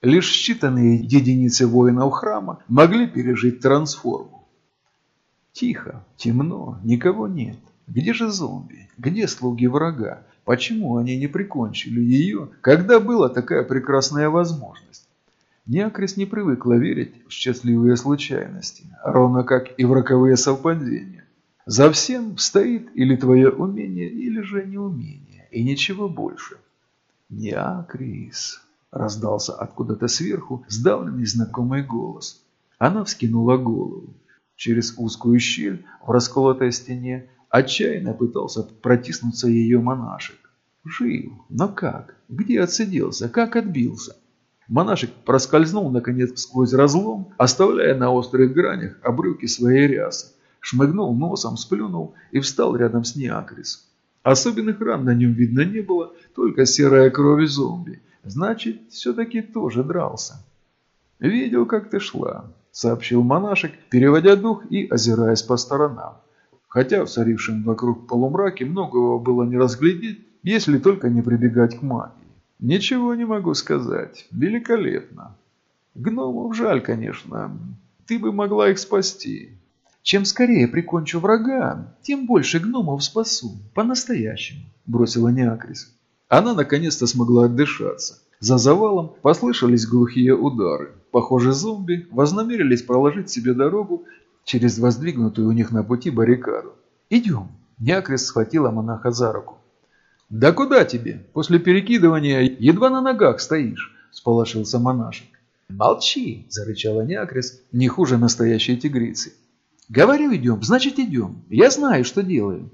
Лишь считанные единицы воинов храма могли пережить трансформу. Тихо, темно, никого нет. Где же зомби? Где слуги врага? Почему они не прикончили ее, когда была такая прекрасная возможность? Неакрис не привыкла верить в счастливые случайности, ровно как и в роковые совпадения. За всем стоит или твое умение, или же неумение, и ничего больше. «Неакрис!» – раздался откуда-то сверху сдавленный знакомый голос. Она вскинула голову. Через узкую щель в расколотой стене отчаянно пытался протиснуться ее монашек. Жив, но как? Где отсиделся? Как отбился? Монашек проскользнул, наконец, сквозь разлом, оставляя на острых гранях обрывки своей рясы шмыгнул носом, сплюнул и встал рядом с Неакрис. Особенных ран на нем видно не было, только серая кровь зомби. Значит, все-таки тоже дрался. «Видел, как ты шла», — сообщил монашек, переводя дух и озираясь по сторонам. Хотя в царившем вокруг полумраке многого было не разглядеть, если только не прибегать к магии. «Ничего не могу сказать. Великолепно. Гномов жаль, конечно. Ты бы могла их спасти. Чем скорее прикончу врага, тем больше гномов спасу. По-настоящему», – бросила Неакрис. Она наконец-то смогла отдышаться. За завалом послышались глухие удары. Похоже, зомби вознамерились проложить себе дорогу через воздвигнутую у них на пути баррикаду. «Идем!» – Неакрис схватила монаха за руку. «Да куда тебе? После перекидывания едва на ногах стоишь!» – сполошился монашек. «Молчи!» – зарычала Неакрис, не хуже настоящей тигрицы. Говорю, идем, значит идем. Я знаю, что делаю.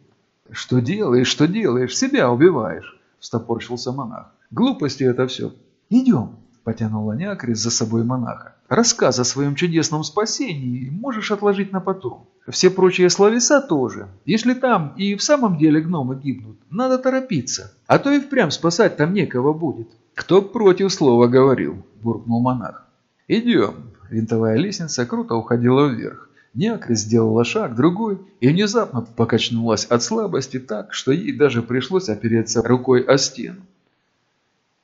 Что делаешь, что делаешь, себя убиваешь, встопорщился монах. Глупости это все. Идем, потянула Неакрис за собой монаха. Рассказ о своем чудесном спасении можешь отложить на потом. Все прочие словеса тоже. Если там и в самом деле гномы гибнут, надо торопиться. А то и впрямь спасать там некого будет. Кто против слова говорил, буркнул монах. Идем. Винтовая лестница круто уходила вверх. Някрис сделала шаг, другой, и внезапно покачнулась от слабости так, что ей даже пришлось опереться рукой о стену.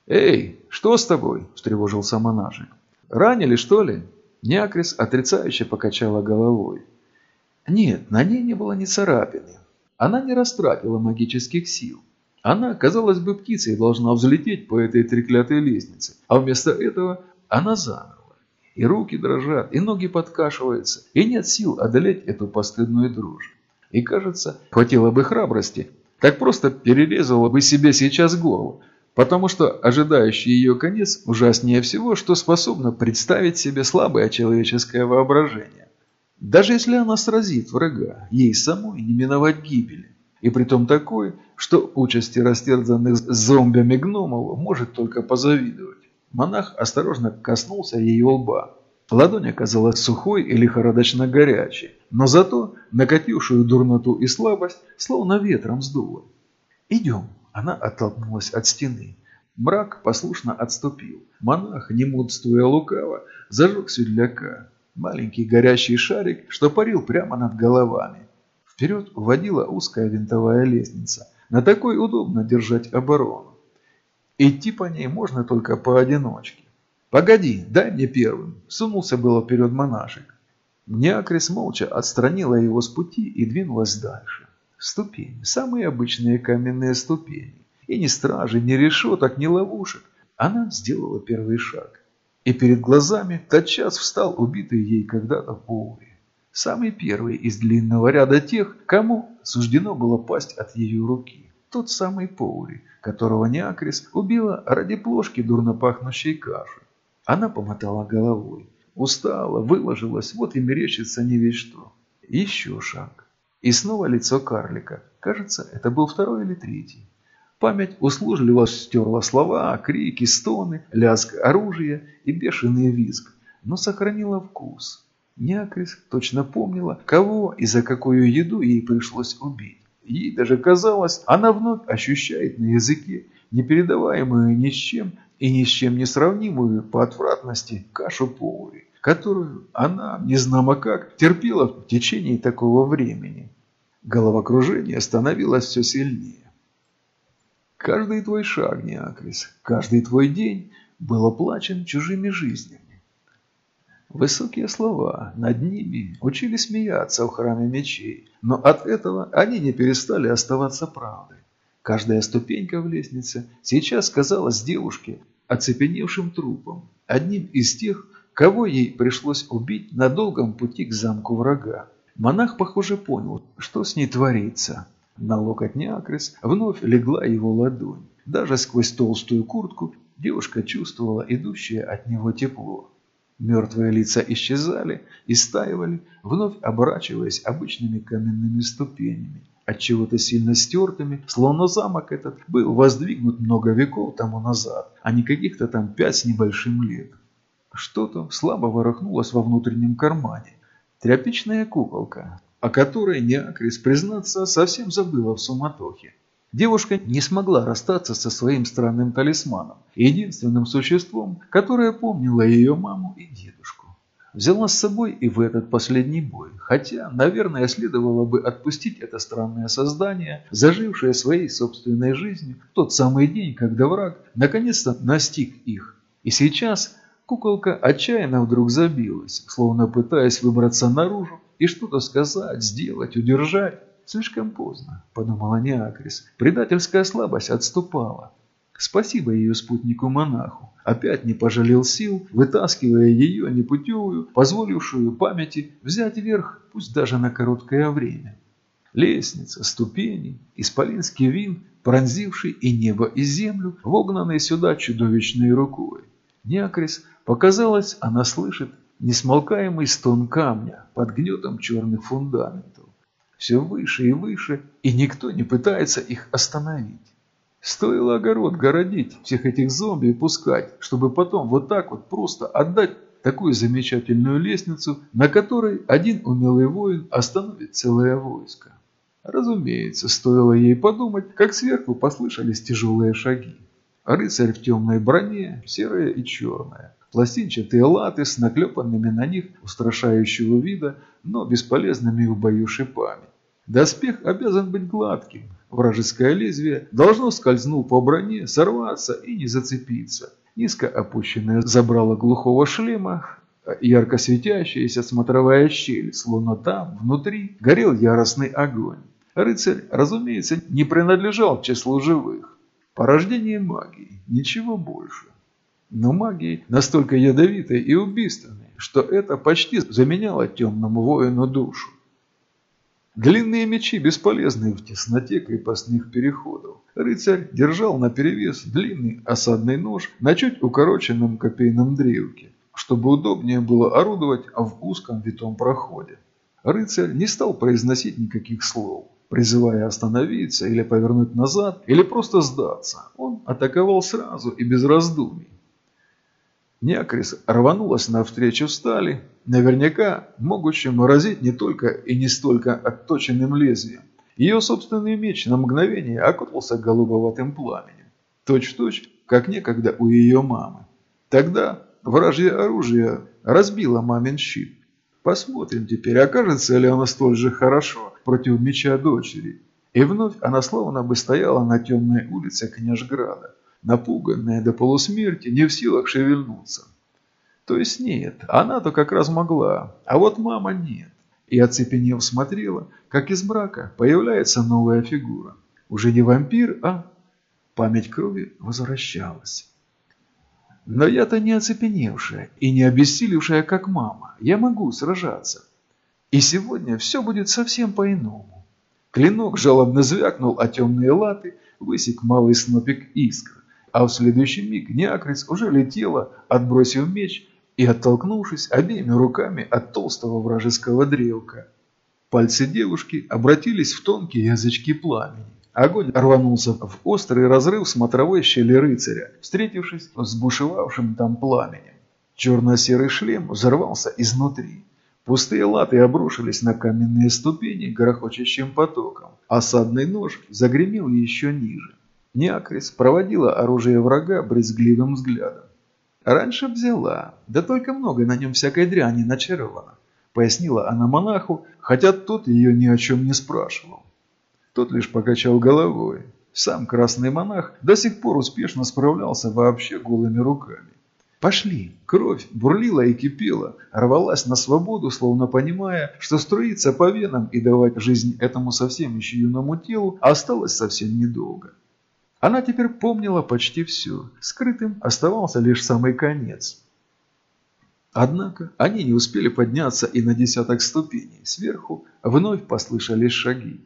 «Эй, что с тобой?» – встревожился монашек. «Ранили, что ли?» Някрис отрицающе покачала головой. Нет, на ней не было ни царапины. Она не растратила магических сил. Она, казалось бы, птицей должна взлететь по этой треклятой лестнице, а вместо этого она замерла. И руки дрожат, и ноги подкашиваются, и нет сил одолеть эту постыдную дрожь. И кажется, хватило бы храбрости, так просто перерезала бы себе сейчас голову, потому что ожидающий ее конец ужаснее всего, что способно представить себе слабое человеческое воображение. Даже если она сразит врага, ей самой не миновать гибели. И притом такой, что участи растерзанных зомбями гномов может только позавидовать. Монах осторожно коснулся ее лба. Ладонь оказалась сухой и лихорадочно горячей, но зато накатившую дурноту и слабость словно ветром сдуло. «Идем!» – она оттолкнулась от стены. Мрак послушно отступил. Монах, не мудствуя лукаво, зажег светляка. Маленький горящий шарик, что парил прямо над головами. Вперед уводила узкая винтовая лестница. На такой удобно держать оборону. Идти по ней можно только поодиночке. «Погоди, дай мне первым!» – сунулся было вперед монашек. Неакрис молча отстранила его с пути и двинулась дальше. Ступени, самые обычные каменные ступени. И ни стражи, ни решеток, ни ловушек. Она сделала первый шаг. И перед глазами тотчас встал убитый ей когда-то Поури. Самый первый из длинного ряда тех, кому суждено было пасть от ее руки. Тот самый Поури, которого Неакрис убила ради плошки дурно пахнущей каши. Она помотала головой. Устала, выложилась, вот и мерещится не весь что. Еще шаг. И снова лицо карлика. Кажется, это был второй или третий. Память услужливо стерла слова, крики, стоны, лязг оружия и бешеный визг, но сохранила вкус. Неакрис точно помнила, кого и за какую еду ей пришлось убить. Ей даже казалось, она вновь ощущает на языке непередаваемую ни с чем и ни с чем не сравнимую по отвратности кашу повари, которую она, не знамо как, терпела в течение такого времени. Головокружение становилось все сильнее. Каждый твой шаг, Неакрис, каждый твой день был оплачен чужими жизнями. Высокие слова над ними учили смеяться в храме мечей, но от этого они не перестали оставаться правдой. Каждая ступенька в лестнице сейчас казалась девушке оцепеневшим трупом, одним из тех, кого ей пришлось убить на долгом пути к замку врага. Монах, похоже, понял, что с ней творится. На локоть Неакрис вновь легла его ладонь. Даже сквозь толстую куртку девушка чувствовала идущее от него тепло. Мертвые лица исчезали и стаивали, вновь оборачиваясь обычными каменными ступенями, отчего-то сильно стертыми, словно замок этот был воздвигнут много веков тому назад, а не каких-то там пять с небольшим лет. Что-то слабо ворохнулось во внутреннем кармане. Тряпичная куколка, о которой Неакрис, признаться, совсем забыла в суматохе. Девушка не смогла расстаться со своим странным талисманом, единственным существом, которое помнило ее маму и дедушку. Взяла с собой и в этот последний бой, хотя, наверное, следовало бы отпустить это странное создание, зажившее своей собственной жизнью в тот самый день, когда враг наконец-то настиг их. И сейчас куколка отчаянно вдруг забилась, словно пытаясь выбраться наружу и что-то сказать, сделать, удержать. Слишком поздно, подумала Неакрис. Предательская слабость отступала. Спасибо ее спутнику-монаху. Опять не пожалел сил, вытаскивая ее непутевую, позволившую памяти взять верх, пусть даже на короткое время. Лестница, ступени, исполинский вин, пронзивший и небо, и землю, вогнанный сюда чудовищной рукой. Неакрис показалось, она слышит несмолкаемый стон камня под гнетом черных фундаментов все выше и выше, и никто не пытается их остановить. Стоило огород городить, всех этих зомби пускать, чтобы потом вот так вот просто отдать такую замечательную лестницу, на которой один умелый воин остановит целое войско. Разумеется, стоило ей подумать, как сверху послышались тяжелые шаги. Рыцарь в темной броне, серая и черная. Пластинчатые латы с наклепанными на них устрашающего вида, но бесполезными в бою шипами. Доспех обязан быть гладким. Вражеское лезвие должно скользнуть по броне, сорваться и не зацепиться. Низко опущенное забрало глухого шлема, ярко светящаяся смотровая щель, словно там, внутри, горел яростный огонь. Рыцарь, разумеется, не принадлежал к числу живых. Порождение магии, ничего больше. Но магии настолько ядовитой и убийственной, что это почти заменяло темному воину душу. Длинные мечи бесполезны в тесноте крепостных переходов. Рыцарь держал наперевес длинный осадный нож на чуть укороченном копейном древке, чтобы удобнее было орудовать в узком витом проходе. Рыцарь не стал произносить никаких слов, призывая остановиться или повернуть назад, или просто сдаться. Он атаковал сразу и без раздумий. Неакрис рванулась навстречу стали, наверняка могущим разить не только и не столько отточенным лезвием. Ее собственный меч на мгновение окутался голубоватым пламенем. Точь-в-точь, -точь, как некогда у ее мамы. Тогда вражье оружие разбило мамин щит. Посмотрим теперь, окажется ли оно столь же хорошо против меча дочери. И вновь она словно бы стояла на темной улице Княжграда напуганная до полусмерти, не в силах шевельнуться. То есть нет, она-то как раз могла, а вот мама нет. И оцепенев смотрела, как из мрака появляется новая фигура. Уже не вампир, а память крови возвращалась. Но я-то не оцепеневшая и не обессилевшая, как мама. Я могу сражаться. И сегодня все будет совсем по-иному. Клинок жалобно звякнул, а темные латы высек малый снопик искр а в следующий миг Неакрис уже летела, отбросив меч и оттолкнувшись обеими руками от толстого вражеского дрелка. Пальцы девушки обратились в тонкие язычки пламени. Огонь рванулся в острый разрыв смотровой щели рыцаря, встретившись с бушевавшим там пламенем. Черно-серый шлем взорвался изнутри. Пустые латы обрушились на каменные ступени грохочущим потоком. Осадный нож загремел еще ниже. Неакрис проводила оружие врага брезгливым взглядом. «Раньше взяла, да только много на нем всякой дряни начаровано», пояснила она монаху, хотя тот ее ни о чем не спрашивал. Тот лишь покачал головой. Сам красный монах до сих пор успешно справлялся вообще голыми руками. Пошли. Кровь бурлила и кипела, рвалась на свободу, словно понимая, что струиться по венам и давать жизнь этому совсем еще юному телу осталось совсем недолго. Она теперь помнила почти все. Скрытым оставался лишь самый конец. Однако они не успели подняться и на десяток ступеней. Сверху вновь послышались шаги.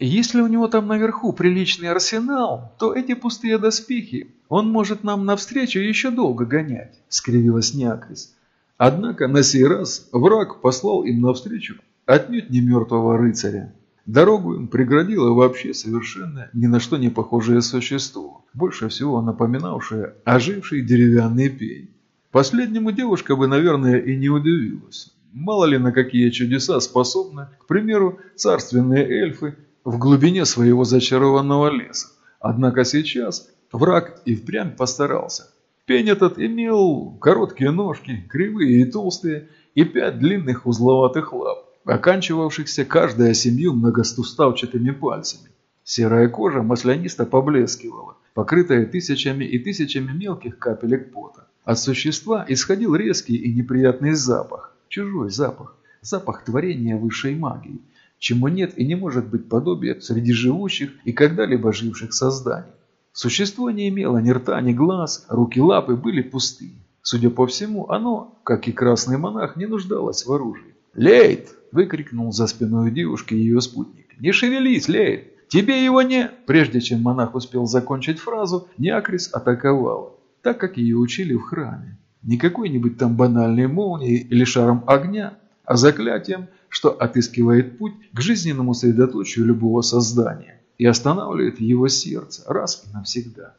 Если у него там наверху приличный арсенал, то эти пустые доспехи он может нам навстречу еще долго гонять», – скривилась Неакрис. Однако на сей раз враг послал им навстречу отнюдь не мертвого рыцаря. Дорогу им преградило вообще совершенно ни на что не похожее существо, больше всего напоминавшее оживший деревянный пень. Последнему девушка бы, наверное, и не удивилась. Мало ли на какие чудеса способны, к примеру, царственные эльфы в глубине своего зачарованного леса. Однако сейчас враг и впрямь постарался. Пень этот имел короткие ножки, кривые и толстые, и пять длинных узловатых лап, оканчивавшихся каждая семью многостуставчатыми пальцами. Серая кожа маслянисто поблескивала, покрытая тысячами и тысячами мелких капелек пота. От существа исходил резкий и неприятный запах, чужой запах, запах творения высшей магии, чему нет и не может быть подобия среди живущих и когда-либо живших созданий. Существо не имело ни рта, ни глаз, руки, лапы были пусты. Судя по всему, оно, как и красный монах, не нуждалось в оружии. «Лейт!» – выкрикнул за спиной девушки ее спутник. «Не шевелись, Лейт! Тебе его не...» Прежде чем монах успел закончить фразу, Неакрис атаковала, так как ее учили в храме. Не какой-нибудь там банальной молнией или шаром огня, а заклятием, что отыскивает путь к жизненному средоточию любого создания и останавливает его сердце раз и навсегда.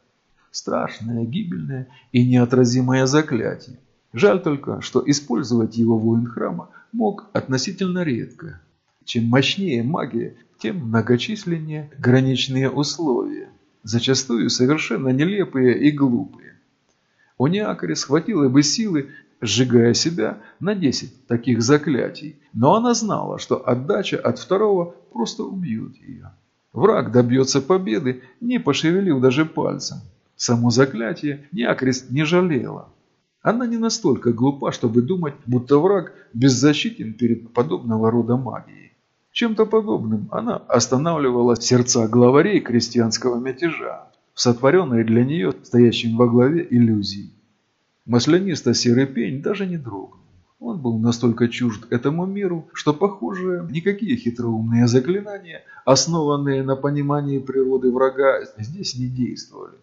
Страшное, гибельное и неотразимое заклятие. Жаль только, что использовать его воин храма мог относительно редко. Чем мощнее магия, тем многочисленнее граничные условия, зачастую совершенно нелепые и глупые. У Неакари схватило бы силы сжигая себя на 10 таких заклятий, но она знала, что отдача от второго просто убьет ее. Враг добьется победы, не пошевелив даже пальцем. Само заклятие Неакрест не жалела. Она не настолько глупа, чтобы думать, будто враг беззащитен перед подобного рода магией. Чем-то подобным она останавливала сердца главарей крестьянского мятежа, в сотворенной для нее стоящим во главе иллюзии. Маслянисто-серый пень даже не дрогнул. Он был настолько чужд этому миру, что, похоже, никакие хитроумные заклинания, основанные на понимании природы врага, здесь не действовали.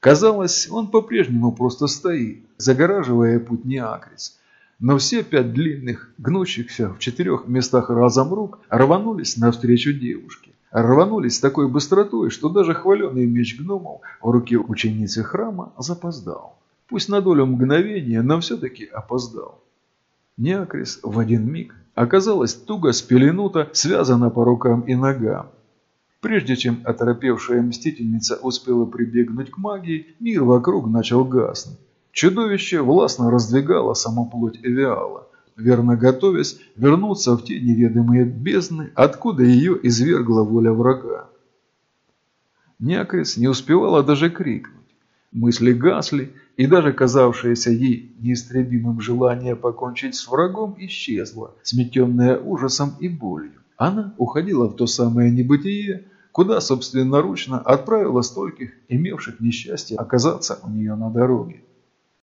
Казалось, он по-прежнему просто стоит, загораживая путь Неакрис. Но все пять длинных, гнущихся в четырех местах разом рук рванулись навстречу девушке. Рванулись с такой быстротой, что даже хваленый меч гномов в руке ученицы храма запоздал. Пусть на долю мгновения, но все-таки опоздал. Неакрис в один миг оказалась туго спеленута, связана по рукам и ногам. Прежде чем оторопевшая мстительница успела прибегнуть к магии, мир вокруг начал гаснуть. Чудовище властно раздвигало саму плоть Эвиала, верно готовясь вернуться в те неведомые бездны, откуда ее извергла воля врага. Неакрис не успевала даже крикнуть. Мысли гасли, и даже казавшееся ей неистребимым желание покончить с врагом исчезло, сметенное ужасом и болью. Она уходила в то самое небытие, куда собственноручно отправила стольких, имевших несчастье оказаться у нее на дороге.